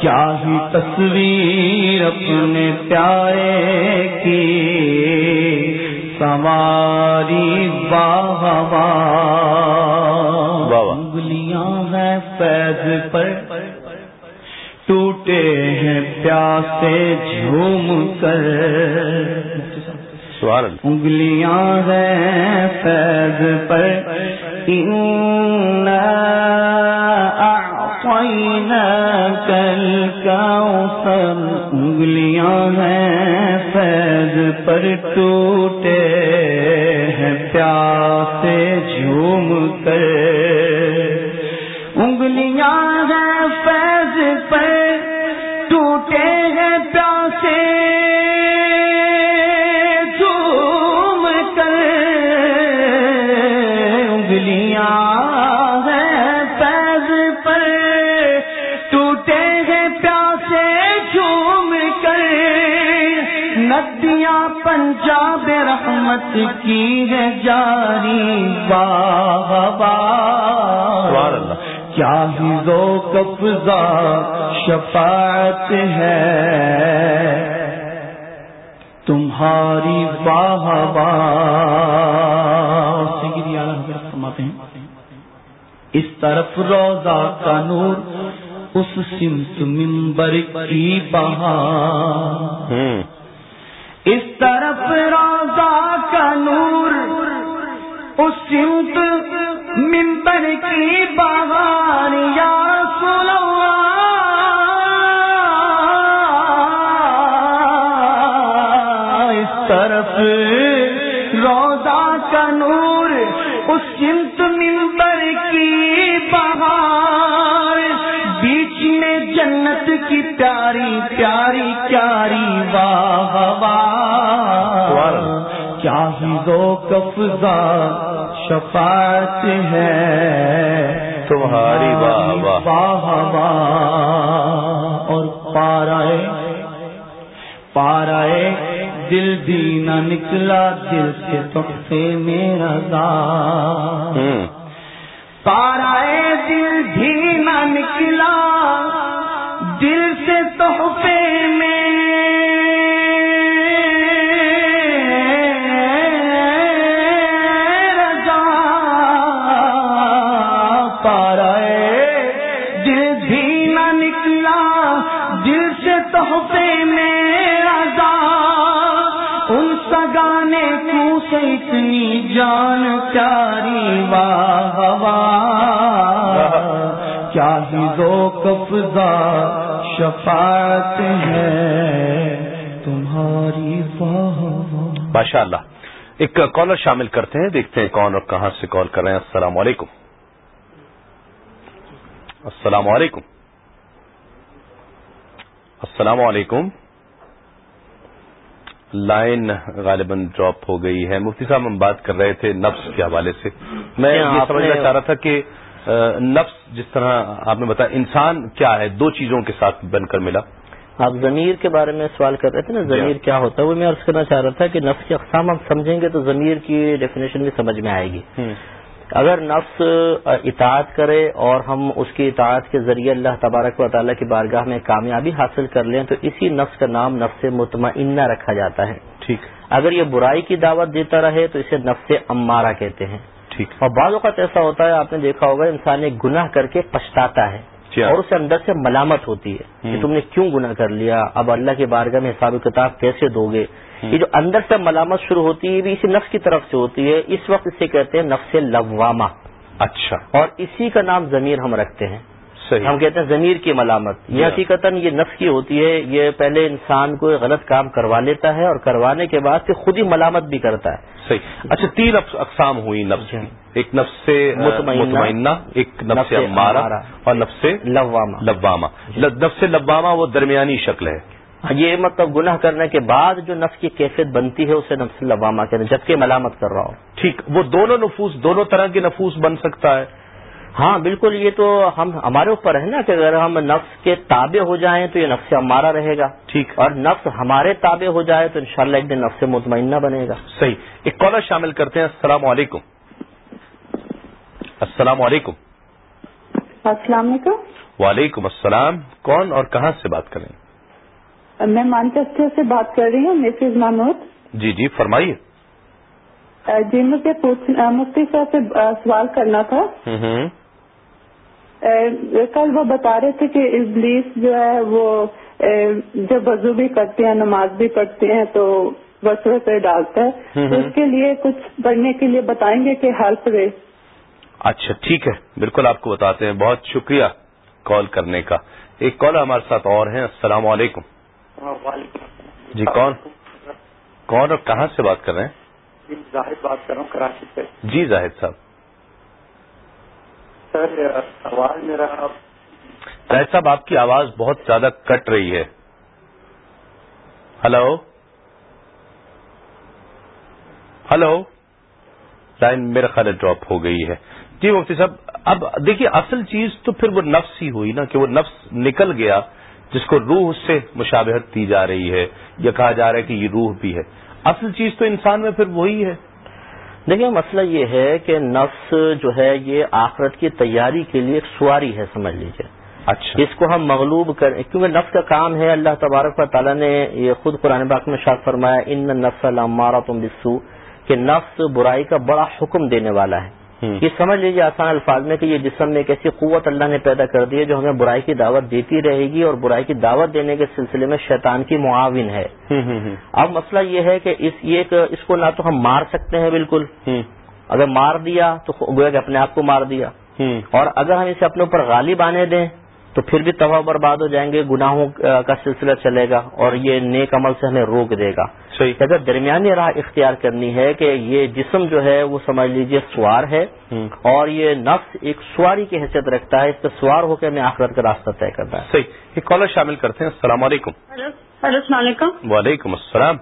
کیا ہی تصویر اپنے پیارے کی سواری واہ واہ۔ انگلیاں ہیں فیض پر ٹوٹے ہیں پیاسے جھوم کر۔ سبحان اللہ۔ انگلیاں ہیں فیض پر۔ کل کا انگلیاں ہیں فیض پر ٹوٹے ہیں پیاسے جھوم کر۔ انگلیاں ہیں فیض پر ٹوٹے ہیں پیاسے ندیاں پنجاب رحمت کی ہے جاری۔ واہ سبحان اللہ۔ کیا ہی ذوق افزا شفاعت ہے؟ تمہاری واہ فرماتے ہیں اس طرف روزہ کا نور اس سمت ممبر کی بہار اس طرف روزہ کا نور اس سمت ممبر کی بہار یا رسول ذوق افزا شفاعت ہے۔ تمہاری واہ اور پارائے پارائے دل بھی نہ نکلا دل سے تحفے میرا ذات ہوں۔ پارائے دل بھی نہ نکلا اتنی جان پیاری واہ واہ کیا ہی کفزا شفاعت ہے تمہاری ماشاء اللہ ایک کالر شامل کرتے ہیں، دیکھتے ہیں کون اور کہاں سے کال کر رہے ہیں۔ السلام علیکم۔ السلام علیکم۔ السلام علیکم۔ لائن غالباً ڈراپ ہو گئی ہے۔ مفتی صاحب ہم بات کر رہے تھے نفس کے حوالے سے۔ میں یہ سمجھنا چاہ رہا تھا کہ نفس جس طرح آپ نے بتایا انسان کیا ہے؟ دو چیزوں کے ساتھ بن کر ملا۔ آپ ضمیر کے بارے میں سوال کر رہے تھے نا جی ضمیر ہاں۔ کیا ہوتا ہے؟ وہ میں عرض کرنا چاہ رہا تھا کہ نفس کی اقسام ہم سمجھیں گے تو ضمیر کی ڈیفینیشن بھی سمجھ میں آئے گی۔ اگر نفس اطاعت کرے اور ہم اس کی اطاعت کے ذریعے اللہ تبارک و تعالیٰ کی بارگاہ میں کامیابی حاصل کر لیں تو اسی نفس کا نام نفس مطمئنہ رکھا جاتا ہے۔ ٹھیک۔ اگر یہ برائی کی دعوت دیتا رہے تو اسے نفس امارہ کہتے ہیں۔ ٹھیک۔ اور بعض اوقات ایسا ہوتا ہے آپ نے دیکھا ہوگا انسان ایک گناہ کر کے پچھتاتا ہے۔ اور اسے اندر سے ملامت ہوتی ہے کہ تم نے کیوں گناہ کر لیا؟ اب اللہ کی بارگاہ میں حساب کتاب کیسے دو گے؟ یہ جو اندر سے ملامت شروع ہوتی ہے بھی اسی نفس کی طرف سے ہوتی ہے۔ اس وقت اسے کہتے ہیں نفس لوامہ۔ اچھا۔ اور اسی کا نام ضمیر ہم رکھتے ہیں۔ صحیح. ہم کہتے ہیں ضمیر کی ملامت. یہ ہاں۔ حقیقت یہ نفس کی ہوتی ہے یہ پہلے انسان کو غلط کام کروا لیتا ہے اور کروانے کے بعد پھر خود ہی ملامت بھی کرتا ہے. صحیح. اچھا تین اقسام ہوئی نفس۔ کی. ایک نفس سے مطمئنہ، ایک نفس امارہ اور نفس سے لوامہ. لبامہ نفس لبامہ وہ درمیانی شکل ہے. یہ مطلب گناہ کرنے کے بعد جو نفس کی کیفیت بنتی ہے اسے نفس لوامہ کہتے ہیں جبکہ ملامت کر رہا ہو ٹھیک. وہ دونوں نفوس دونوں طرح کے نفوس بن سکتا ہے. ہاں بالکل یہ تو ہم ہمارے اوپر ہے نا کہ اگر ہم نفس کے تابع ہو جائیں تو یہ نفس ہمارا رہے گا۔ ٹھیک۔ اور نفس ہمارے تابع ہو جائے تو انشاءاللہ ایک دن نفس مطمئنہ بنے گا۔ صحیح۔ ایک کالر شامل کرتے ہیں۔ السلام علیکم۔ السلام علیکم۔ السلام علیکم۔ وعلیکم السلام۔ کون اور کہاں سے بات کر رہے ہیں؟ میں مانچسٹر سے بات کر رہی ہوں مسز محمود۔ جی جی فرمائیے۔ جی مجھے مفتی صاحب سے سوال کرنا تھا۔ کل وہ بتا رہے تھے کہ ابلیس جو ہے وہ جب وضو بھی کرتے ہیں نماز بھی پڑھتے ہیں تو وسو سے ڈالتا ہے۔ تو اس کے لیے کچھ پڑھنے کے لیے بتائیں گے کہ ہیلپ رے اچھا ٹھیک ہے۔ بالکل آپ کو بتاتے ہیں۔ بہت شکریہ کال کرنے کا۔ ایک کال ہمارے ساتھ اور ہیں۔ السلام علیکم۔ جی کون؟ کون اور کہاں سے بات کر رہے ہیں؟ زاہد بات کر رہا ہوں کراچی سے۔ جی زاہد صاحب۔ سر سوال میرا زاہد صاحب، آپ کی آواز بہت زیادہ کٹ رہی ہے۔ ہلو؟ ہلو؟ لائن میرا خیال ڈراپ ہو گئی ہے۔ جی مفتی صاحب، اب دیکھیے، اصل چیز تو پھر وہ نفس ہی ہوئی نا، کہ وہ نفس نکل گیا جس کو روح سے مشابہت دی جا رہی ہے، یا کہا جا رہا ہے کہ یہ روح بھی ہے۔ اصل چیز تو انسان میں پھر وہی ہے۔ دیکھیے مسئلہ یہ ہے کہ نفس جو ہے یہ آخرت کی تیاری کے لیے ایک سواری ہے سمجھ لیجیے اچھا۔ اس کو ہم مغلوب کر کیونکہ نفس کا کام ہے اللہ تبارک و تعالیٰ نے یہ خود قرآن باغ میں شاد فرمایا ان نفس المارا تم بسو کہ نفس برائی کا بڑا حکم دینے والا ہے۔ یہ سمجھ لیجیے آسان الفاظ میں کہ یہ جسم میں ایک ایسی قوت اللہ نے پیدا کر دی ہے جو ہمیں برائی کی دعوت دیتی رہے گی اور برائی کی دعوت دینے کے سلسلے میں شیطان کی معاون ہے۔ اب مسئلہ یہ ہے کہ اس یہ اس کو نہ تو ہم مار سکتے ہیں بالکل۔ اگر مار دیا تو گویا کہ اپنے آپ کو مار دیا۔ اور اگر ہم اسے اپنے اوپر غالب آنے دیں تو پھر بھی تباہ برباد ہو جائیں گے گناہوں کا سلسلہ چلے گا اور یہ نیک عمل سے ہمیں روک دے گا۔ اگر درمیانی راہ اختیار کرنی ہے کہ یہ جسم جو ہے وہ سمجھ لیجیے سوار ہے اور یہ نفس ایک سواری کی حیثیت رکھتا ہے اس پہ سوار ہو کے ہمیں آخرت کا راستہ طے کرتا ہے۔ صحیح۔ ایک کالر شامل کرتے ہیں۔ السلام علیکم۔ ہلو السلام علیکم۔ وعلیکم السلام۔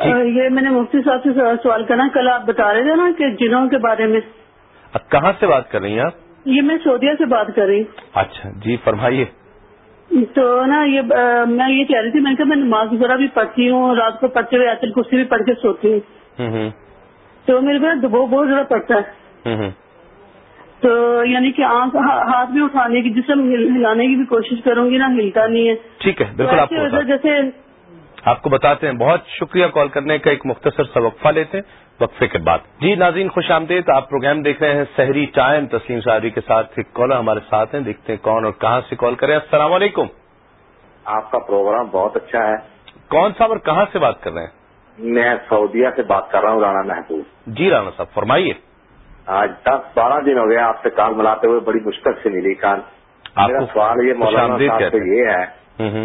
یہ میں نے مفتی صاحب سے سوال کرنا کل آپ بتا رہے تھے نا کہ جنوں کے بارے میں۔ اب کہاں سے بات کر رہی ہیں آپ؟ یہ میں سعودیہ سے بات کر رہی ہوں۔ اچھا جی فرمائیے۔ تو نا یہ میں یہ کہہ رہی تھی میں نے کہا میں نماز وغیرہ بھی پڑھتی ہوں رات کو پڑھتے ہوئے ایسل کرسی بھی پڑھ کے سوتی ہوں۔ تو میرے کو دبو بہت زیادہ پڑتا ہے۔ تو یعنی کہ آنکھ ہاتھ بھی اٹھانے کی جسم ہلانے کی بھی کوشش کروں گی نا ہلتا نہیں ہے۔ ٹھیک ہے بالکل جیسے آپ کو بتاتے ہیں بہت شکریہ کال کرنے کا ایک مختصر سا وقفہ لیتے ہیں۔ وقفے کے بعد۔ جی ناظرین خوش آمدید۔ آپ پروگرام دیکھ رہے ہیں سحری ٹائم تسلیم صاحبی کے ساتھ۔ ایک کالر ہمارے ساتھ ہیں۔ دیکھتے ہیں کون اور کہاں سے کال کریں۔ السلام علیکم۔ آپ کا پروگرام بہت اچھا ہے۔ کون صاحب اور کہاں سے بات کر رہے ہیں؟ میں سعودیہ سے بات کر رہا ہوں رانا محبوب۔ جی رانا صاحب فرمائیے۔ آج دس بارہ دن ہو گیا آپ سے کال ملاتے ہوئے بڑی مشکل سے ملی کال آپ میرا سوال یہ مولانا صاحب سے یہ ہے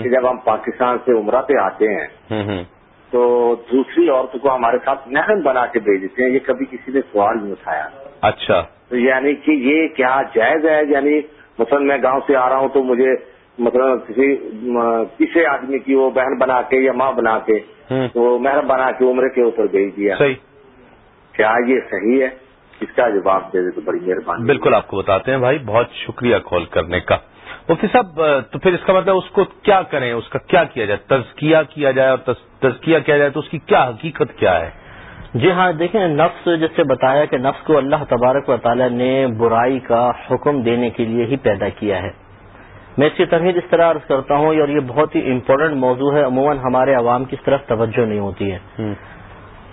کہ جب ہم پاکستان سے عمرہ پہ آتے ہیں تو دوسری عورت کو ہمارے ساتھ محرم بنا کے بھیجتے ہیں یہ کبھی کسی نے سوال نہیں اٹھایا۔ اچھا۔ تو یعنی کہ یہ کیا جائز ہے؟ یعنی مثلا میں گاؤں سے آ رہا ہوں تو مجھے مطلب کسی کسی آدمی کی وہ بہن بنا کے یا ماں بنا کے تو محرم بنا کے عمرے کے اوپر بھیج دیا۔ صحیح۔ کیا یہ صحیح ہے؟ اس کا جواب دے دے تو بڑی مہربانی۔ بالکل آپ کو بتاتے ہیں بھائی بہت شکریہ کال کرنے کا۔ مفتی صاحب تو پھر اس کا مطلب اس کو کیا کریں؟ اس کا کیا کیا جائے؟ تزکیہ کیا جائے اور تز- تزکیہ کیا جائے؟ تو اس کی کیا حقیقت کیا ہے؟ جی ہاں دیکھیں نفس جیسے بتایا کہ نفس کو اللہ تبارک و تعالی نے برائی کا حکم دینے کے لیے ہی پیدا کیا ہے۔ میں اس کی تمہید اس طرح عرض کرتا ہوں اور یہ بہت ہی امپورٹنٹ موضوع ہے عموماً ہمارے عوام کی اس طرف توجہ نہیں ہوتی ہے۔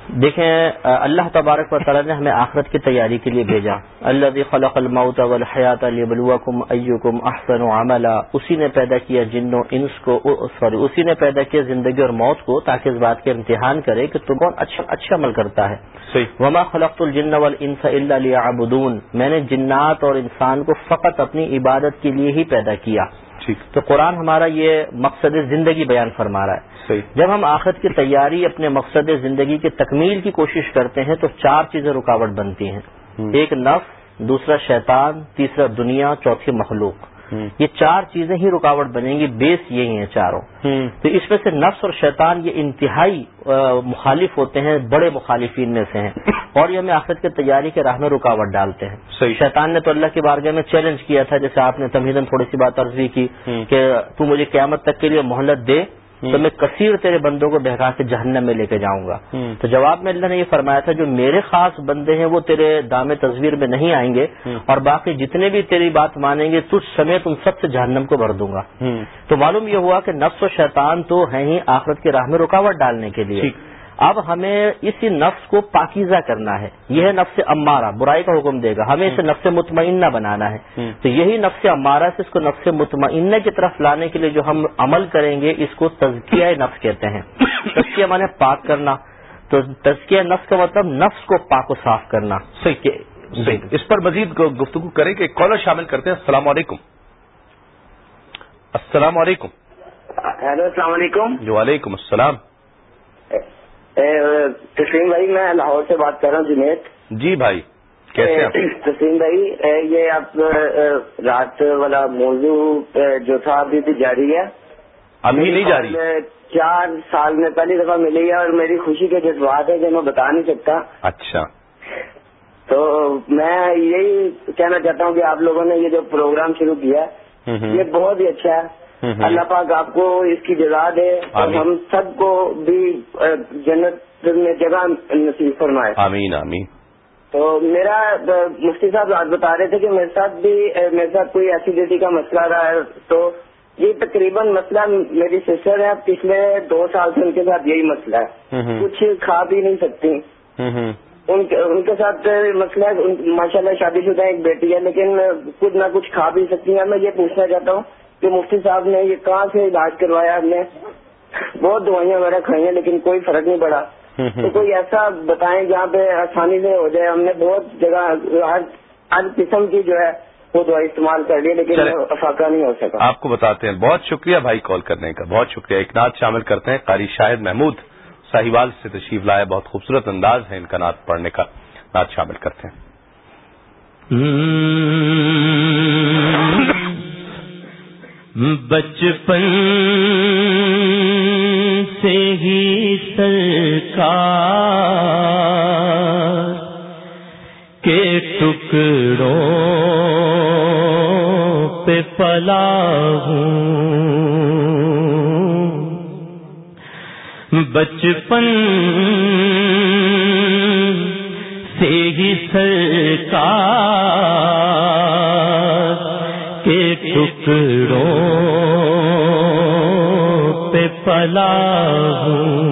دیکھیں اللہ تبارک و تعالیٰ نے ہمیں آخرت کی تیاری کے لیے بھیجا۔ اللہ خلق الموت والحیات لیبلوکم ایکم احسن عملا۔ اسی نے پیدا کیا جن و انس کو سوری اسی نے پیدا کیا زندگی اور موت کو تاکہ اس بات کے امتحان کرے کہ تم کون اچھا اچھا عمل کرتا ہے۔ صحیح۔ وما خلقت الجن والانس الا ليعبدون میں نے جنات اور انسان کو فقط اپنی عبادت کے لیے ہی پیدا کیا۔ تو قرآن ہمارا یہ مقصد زندگی بیان فرما رہا ہے۔ صحیح جب ہم آخرت کی تیاری اپنے مقصد زندگی کی تکمیل کی کوشش کرتے ہیں تو چار چیزیں رکاوٹ بنتی ہیں۔ ایک نفس دوسرا شیطان تیسرا دنیا چوتھی مخلوق۔ یہ چار چیزیں ہی رکاوٹ بنیں گی بیس یہی ہیں چاروں۔ تو اس میں سے نفس اور شیطان یہ انتہائی مخالف ہوتے ہیں بڑے مخالفین میں سے ہیں اور یہ ہمیں آخرت کی تیاری کے راہ میں رکاوٹ ڈالتے ہیں شیطان نے تو اللہ کی بارگاہ میں چیلنج کیا تھا جیسے آپ نے تمہیدن تھوڑی سی بات عرض بھی کی۔ کہ تو مجھے قیامت تک کے لیے مہلت دے تو میں کثیر تیرے بندوں کو بہکا کے جہنم میں لے کے جاؤں گا۔ تو جواب میں اللہ نے یہ فرمایا تھا جو میرے خاص بندے ہیں وہ تیرے دام تصویر میں نہیں آئیں گے۔ اور باقی جتنے بھی تیری بات مانیں گے تجھ سمیت ان سب سے جہنم کو بھر دوں گا۔ تو معلوم یہ ہوا کہ نفس و شیطان تو ہیں ہی آخرت کی راہ میں رکاوٹ ڈالنے کے لیے۔ اب ہمیں اسی نفس کو پاکیزہ کرنا ہے۔ یہ ہے نفس امارہ برائی کا حکم دے گا۔ ہمیں اسے نفس مطمئنہ بنانا ہے۔ تو یہی نفس امارہ سے اس کو نفس مطمئنہ کی طرف لانے کے لیے جو ہم عمل کریں گے اس کو تزکیہ نفس کہتے ہیں۔ تزکیہ مانے پاک کرنا۔ تو تزکیہ نفس کا مطلب نفس کو پاک و صاف کرنا۔ صحیح اس پر مزید گفتگو کریں کہ کالر شامل کرتے ہیں۔ السلام علیکم۔ السلام علیکم۔ ہیلو السلام علیکم۔ وعلیکم السلام۔ تسلیم بھائی میں لاہور سے بات کر رہا ہوں جنید۔ جی بھائی کیسے ہیں؟ تسلیم بھائی یہ آپ رات والا موضوع جو تھا ابھی بھی جاری ہے۔ ابھی نہیں جا رہی میری چار سال میں پہلی دفعہ ملی ہے اور میری خوشی کے جذبات ہے جو میں بتا نہیں سکتا۔ اچھا۔ تو میں یہی کہنا چاہتا ہوں کہ آپ لوگوں نے یہ جو پروگرام شروع کیا ہے۔ یہ بہت ہی اچھا ہے۔ اللہ پاک آپ کو اس کی جزا دے اور۔ ہم سب کو بھی جنت میں جگہ نصیب فرمائے۔ آمین آمین۔ تو میرا مفتی صاحب آج بتا رہے تھے کہ میرے ساتھ بھی میرے ساتھ کوئی ایسیڈیٹی کا مسئلہ رہا ہے۔ تو یہ تقریباً مسئلہ میری سسٹر ہے پچھلے دو سال سے ان کے ساتھ یہی مسئلہ ہے۔ کچھ کھا بھی نہیں سکتی۔ ان کے ساتھ مسئلہ ماشاء اللہ شادی شدہ ایک بیٹی ہے لیکن کچھ نہ کچھ کھا بھی سکتی ہیں۔ میں یہ پوچھنا چاہتا ہوں کہ مفتی صاحب نے یہ کہاں سے علاج کروایا ہم نے؟ بہت دوائیاں وغیرہ کھائی ہیں لیکن کوئی فرق نہیں پڑا۔ تو۔ کوئی ایسا بتائیں جہاں پہ آسانی سے ہو جائے۔ ہم نے بہت جگہ ہر ہر قسم کی جو ہے وہ دوائی استعمال کر لی لیکن۔ افاقہ نہیں ہو سکا۔ آپ کو بتاتے ہیں بہت شکریہ بھائی کال کرنے کا بہت شکریہ۔ ایک نعت شامل کرتے ہیں قاری شاہد محمود ساہیوال سے تشریف لائے بہت خوبصورت انداز ہے ان کا نعت پڑھنے کا۔ نعت شامل کرتے ہیں۔ بچپن سے ہی سرکار کے ٹکڑوں پہ پلا ہوں۔ بچپن سے ہی سرکار ٹکڑوں پہ پلا ہوں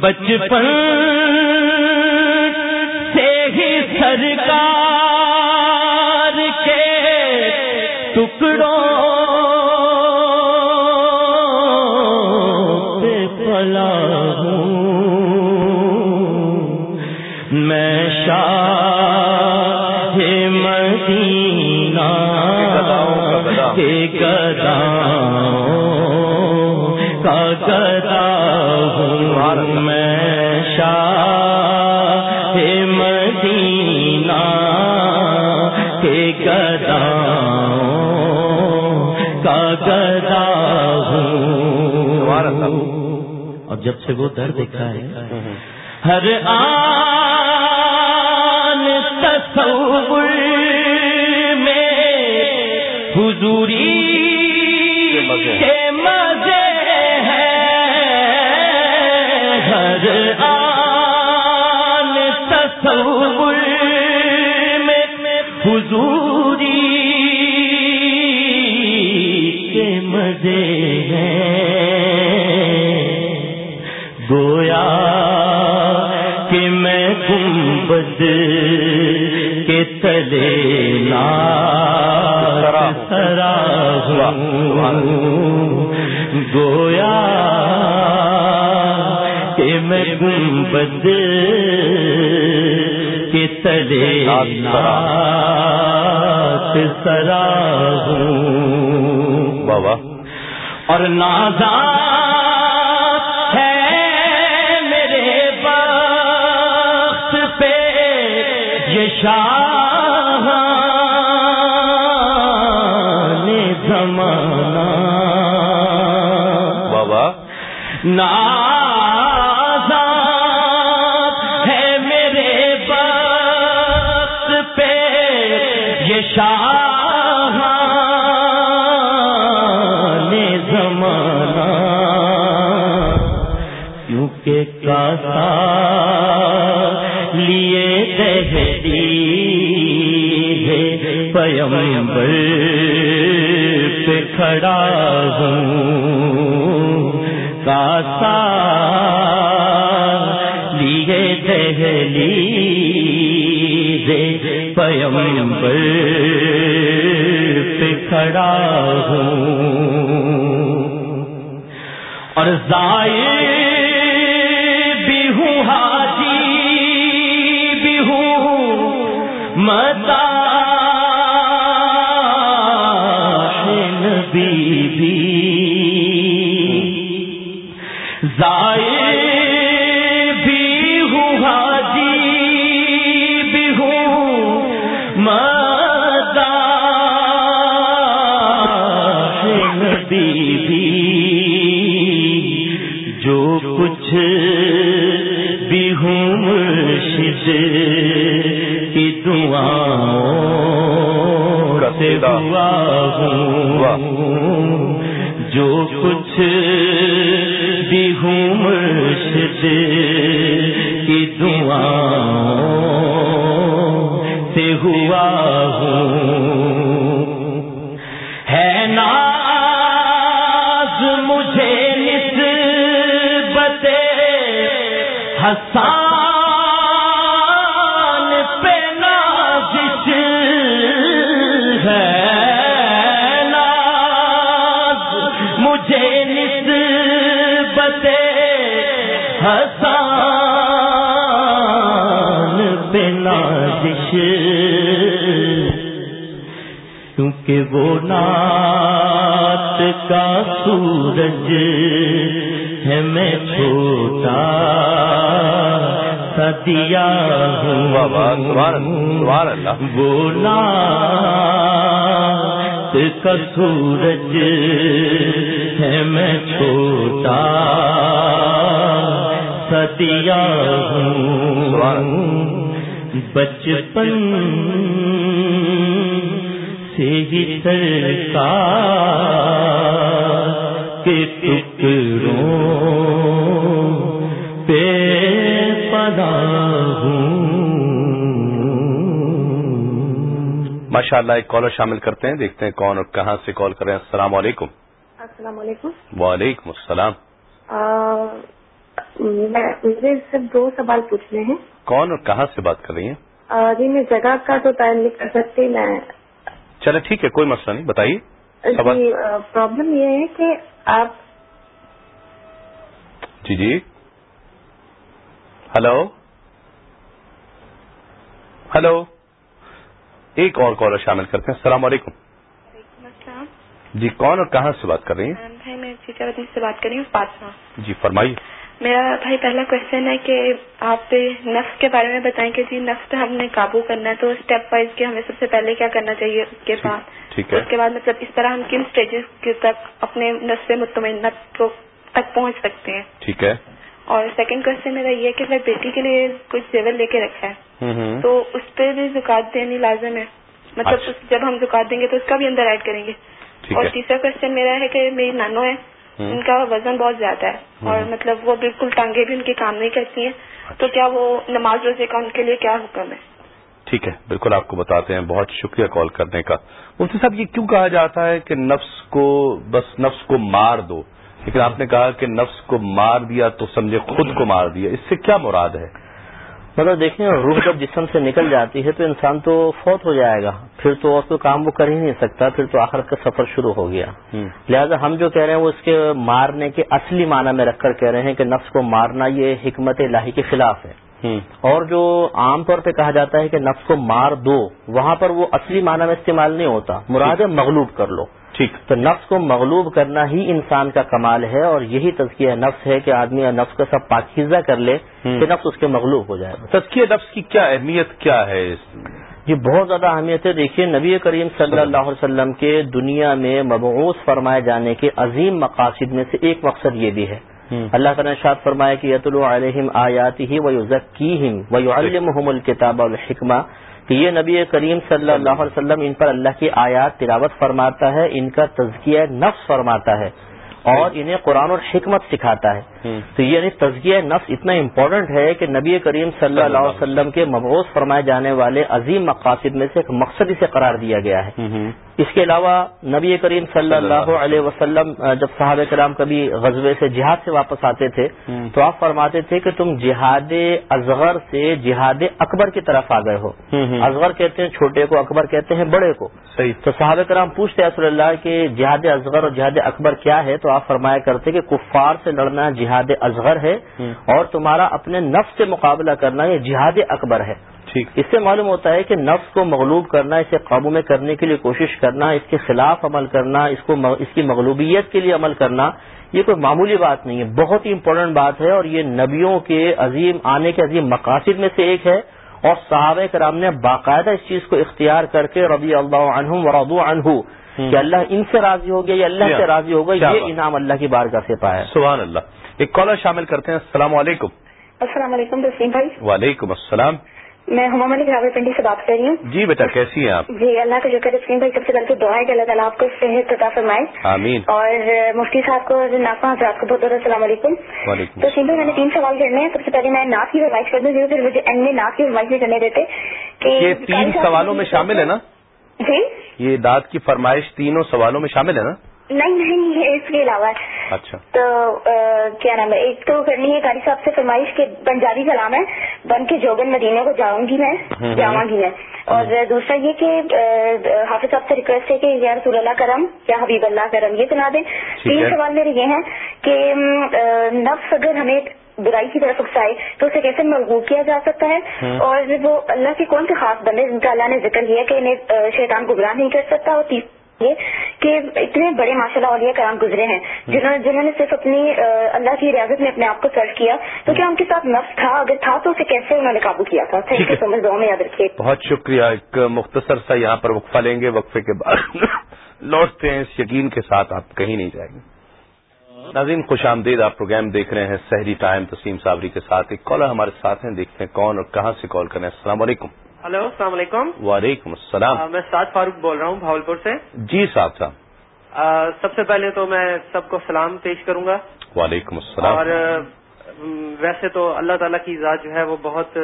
بچپن سے ہی سرکار کے ٹکڑوں اور جب سے وہ در دیکھا ہے ہر آن تصور میں حضوری گویا کہ میں گنبد کے تلے سرا ہوں۔ بابا اور نازا ہوں کاسا لیے دہلی پیمبر پہ کھڑا ہوں اور ظاہر بھی ہوں حاجی بھی ہوں۔ جو کچھ بھی ہوں مرشد کی دعاؤں سے ہوا ہوں۔ جو کچھ نازش کیونکہ وہ نات کا سورج ہے میں چھوٹا سدیا ہوں۔ وہ نات کا سورج ہے میں چھوٹا سدیا ہوں۔ بچپن سے ہی سرکار کے ٹکڑوں پہ پدا ہوں۔ ماشاء اللہ ایک کالر شامل کرتے ہیں دیکھتے ہیں کون اور کہاں سے کال کر رہے ہیں۔ السلام علیکم۔ السلام علیکم۔ وعلیکم السلام۔ مجھے صرف دو سوال پوچھنے ہیں۔ کون اور کہاں سے بات کر رہی ہیں؟ جی میں جگہ کا تو نہیں کر سکتی میں چلے ٹھیک ہے کوئی مسئلہ نہیں بتائیے۔ جی پرابلم یہ ہے کہ آپ جی جی۔ ہلو۔ ہلو۔ ایک اور کالر شامل کرتے ہیں۔ السلام علیکم۔ السلام۔ جی کون اور کہاں سے بات کر رہی ہیں؟ میں چیچاوتی سے بات کر رہی ہوں پاتما جی فرمائیے۔ میرا بھائی پہلا کوشچن ہے کہ آپ نفس کے بارے میں بتائیں کہ جی نفس پہ ہم نے قابو کرنا ہے تو اسٹیپ وائز کے ہمیں سب سے پہلے کیا کرنا چاہیے اس کے بعد؟ اس کے بعد مطلب اس طرح ہم کن اسٹیجز تک اپنے نفس مطمئنت کو تک پہنچ سکتے ہیں؟ ٹھیک ہے۔ اور سیکنڈ کوشچن میرا یہ ہے کہ میں بیٹی کے لیے کچھ زیور لے کے رکھا ہے۔ تو اس پہ بھی زکات دینی لازم ہے۔ مطلب اچھا۔ جب ہم زکات دیں گے تو اس کا بھی اندر ایڈ کریں گے۔ اور تیسرا کوشچن میرا ہے کہ میری نانو ہے۔ ان کا وزن بہت زیادہ ہے اور۔ مطلب وہ بالکل ٹانگیں بھی ان کی کام نہیں کرتی ہیں۔ تو کیا وہ نماز روزے کا ان کے لیے کیا حکم ہے؟ ٹھیک ہے بالکل آپ کو بتاتے ہیں۔ بہت شکریہ کال کرنے کا۔ مفتی صاحب یہ کیوں کہا جاتا ہے کہ نفس کو بس نفس کو مار دو؟ لیکن آپ نے کہا کہ نفس کو مار دیا تو سمجھے خود کو مار دیا۔ اس سے کیا مراد ہے؟ مطلب دیکھیں روح جب جسم سے نکل جاتی ہے تو انسان تو فوت ہو جائے گا۔ پھر تو اور کوئی کام وہ کر ہی نہیں سکتا پھر تو آخرت کا سفر شروع ہو گیا۔ لہذا ہم جو کہہ رہے ہیں وہ اس کے مارنے کے اصلی معنی میں رکھ کر کہہ رہے ہیں کہ نفس کو مارنا یہ حکمت الہی کے خلاف ہے۔ اور جو عام طور پہ کہا جاتا ہے کہ نفس کو مار دو وہاں پر وہ اصلی معنی میں استعمال نہیں ہوتا۔ مراد مغلوب کر لو۔ ٹھیک۔ تو نفس کو مغلوب کرنا ہی انسان کا کمال ہے اور یہی تزکیہ نفس ہے کہ آدمی نفس کو سب پاکیزہ کر لے کہ نفس اس کے مغلوب ہو جائے۔ تزکیہ نفس کی کیا اہمیت کیا ہے اس یہ بہت زیادہ اہمیت ہے۔ دیکھیے نبی کریم صلی اللہ علیہ وسلم کے دنیا میں مبعوث فرمائے جانے کے عظیم مقاصد میں سے ایک مقصد یہ بھی ہے۔ اللہ تعالیٰ شاد فرمایا کہ یت علیہم آیاتی ہی و ذکیم و المحم الکتاب الحکمہ کہ یہ نبی کریم صلی اللہ علیہ وسلم ان پر اللہ کی آیات تلاوت فرماتا ہے ان کا تزکیہ نفس فرماتا ہے اور انہیں قرآن اور حکمت سکھاتا ہے۔ تو یہ یعنی تزکیہ نفس اتنا امپورٹنٹ ہے کہ نبی کریم صلی اللہ علیہ وسلم۔ کے مبعوث فرمائے جانے والے عظیم مقاصد میں سے ایک مقصد اسے قرار دیا گیا ہے۔ اس کے علاوہ نبی کریم صلی اللہ علیہ وسلم جب صحابہ کرام کبھی غزبے سے جہاد سے واپس آتے تھے تو آپ فرماتے تھے کہ تم جہاد اصغر سے جہاد اکبر کی طرف آ گئے ہو۔ اصغر کہتے ہیں چھوٹے کو اکبر کہتے ہیں بڑے کو۔ صحیح۔ تو صحابہ کرام پوچھتے ہیں اللہ کہ جہاد اصغر اور جہاد اکبر کیا ہے؟ تو آپ فرمایا کرتے کہ کفار سے لڑنا جہاد اصغر ہے اور تمہارا اپنے نفس سے مقابلہ کرنا یہ جہاد اکبر ہے۔ اس سے معلوم ہوتا ہے کہ نفس کو مغلوب کرنا اسے قابو میں کرنے کے لیے کوشش کرنا اس کے خلاف عمل کرنا اس کو اس کی مغلوبیت کے لیے عمل کرنا یہ کوئی معمولی بات نہیں ہے. بہت ہی امپورٹنٹ بات ہے اور یہ نبیوں کے عظیم آنے کے عظیم مقاصد میں سے ایک ہے اور صحابہ کرام نے باقاعدہ اس چیز کو اختیار کر کے رضی اللہ عنہم ورضو عنہ کہ اللہ ان سے راضی ہو گیا یا اللہ سے راضی ہوگا یہ انعام اللہ کی بارگاہ سے پایا سبحان اللہ. ایک کالر شامل کرتے ہیں. السلام علیکم. السلام علیکم تسلیم بھائی. وعلیکم السلام. میں ہما ملک راول پنڈی سے بات کر رہی ہوں۔ جی بیٹا کیسی ہیں آپ؟ جی اللہ کا شکر تسلیم بھائی سب سے پہلے تو دعا ہے کہ اللہ تعالیٰ آپ کو صحت عطا فرمائے۔ آمین۔ اور مفتی صاحب کو ناقا حضرات کو بہت بہت السلام علیکم۔ وعلیکم تو سیدھے میں نے تین سوال کرنے ہیں۔ سب سے پہلے میں نعت کی فرمائش کر دوں جو پھر مجھے اینڈ میں نعت کی فرمائش بھی کرنے دیتے کہ یہ تین سوالوں میں شامل ہے نا؟ جی؟ یہ دانت کی فرمائش تینوں سوالوں میں شامل ہے نا؟ نہیں نہیں اس کے علاوہ اچھا۔ تو کیا نام ہے ایک تو کرنی ہے قاری صاحب سے فرمائش کے پنجابی کلام ہے بن کے جوگن مدینے کو جاؤں گی میں جاؤں گی میں۔ اور دوسرا یہ کہ حافظ صاحب سے ریکویسٹ ہے کہ یا رسول اللہ کرم یا حبیب اللہ کرم یہ سنا دیں۔ تین سوال میرے یہ ہیں کہ نفس اگر ہمیں برائی کی طرف اکسائے تو اسے کیسے مرغوب کیا جا سکتا ہے؟ اور وہ اللہ کے کون سے خاص بندے جن کا اللہ نے ذکر کیا کہ انہیں شیطان گمراہ نہیں کر سکتا اور کہ اتنے بڑے ماشاء اللہ اولیاء کرام گزرے ہیں جنہوں نے جنہوں نے صرف اپنی اللہ کی ریاضت میں اپنے آپ کو سرچ کیا تو کیا ان کے ساتھ نفس تھا؟ اگر تھا تو اسے کیسے انہوں نے قابو کیا تھا؟ تھینک یو سو مچ دعا میں یاد رکھیے۔ بہت شکریہ ایک مختصر سا یہاں پر وقفہ لیں گے وقفے کے بعد <laughs> لوٹتے ہیں اس یقین کے ساتھ آپ کہیں نہیں جائیں گے۔ ناظرین خوش آمدید آپ پروگرام دیکھ رہے ہیں سحری ٹائم تسیم صابری کے ساتھ۔ ایک کالر ہمارے ساتھ ہیں دیکھتے ہیں کون اور کہاں سے کال کریں۔ السلام علیکم۔ ہلو السلام علیکم۔ وعلیکم السلام۔ میں سعد فاروق بول رہا ہوں بھاولپور سے۔ جی صاحب۔ صاحب سب سے پہلے تو میں سب کو سلام پیش کروں گا۔ وعلیکم السلام۔ اور ویسے تو اللہ تعالیٰ کی ذات جو ہے وہ بہت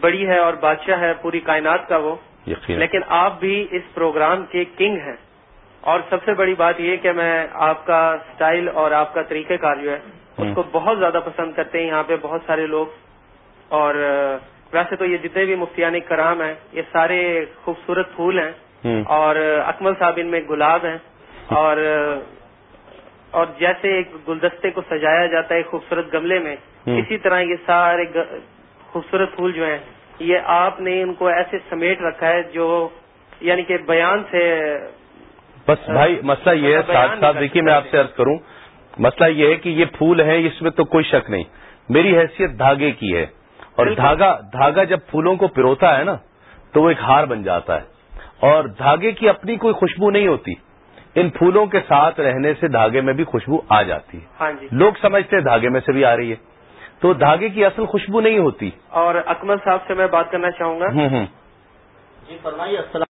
بڑی ہے اور بادشاہ ہے پوری کائنات کا وہ۔ لیکن آپ بھی اس پروگرام کے کنگ ہیں۔ اور سب سے بڑی بات یہ کہ میں آپ کا سٹائل اور آپ کا طریقہ کار جو ہے اس کو بہت زیادہ پسند کرتے ہیں۔ یہاں پہ بہت سارے لوگ اور ویسے تو یہ جتنے بھی مفتیان کرام ہیں یہ سارے خوبصورت پھول ہیں اور اکمل صاحب ان میں گلاب ہیں۔ اور اور جیسے ایک گلدستے کو سجایا جاتا ہے خوبصورت گملے میں اسی طرح یہ سارے خوبصورت پھول جو ہیں یہ آپ نے ان کو ایسے سمیٹ رکھا ہے جو یعنی کہ بیان سے بس بھائی مسئلہ یہ ہے ساتھ ساتھ دیکھیے میں آپ سے عرض کروں۔ مسئلہ یہ ہے کہ یہ پھول ہیں اس میں تو کوئی شک نہیں۔ میری حیثیت دھاگے کی ہے۔ اور۔ دھاگا دھاگا جب پھولوں کو پروتا ہے نا تو وہ ایک ہار بن جاتا ہے۔ اور دھاگے کی اپنی کوئی خوشبو نہیں ہوتی۔ ان پھولوں کے ساتھ رہنے سے دھاگے میں بھی خوشبو آ جاتی ہے۔ ہاں جی۔ لوگ سمجھتے ہیں دھاگے میں سے بھی آ رہی ہے۔ تو دھاگے کی اصل خوشبو نہیں ہوتی۔ اور اکمل صاحب سے میں بات کرنا چاہوں گا۔ جی فرمائیے السلام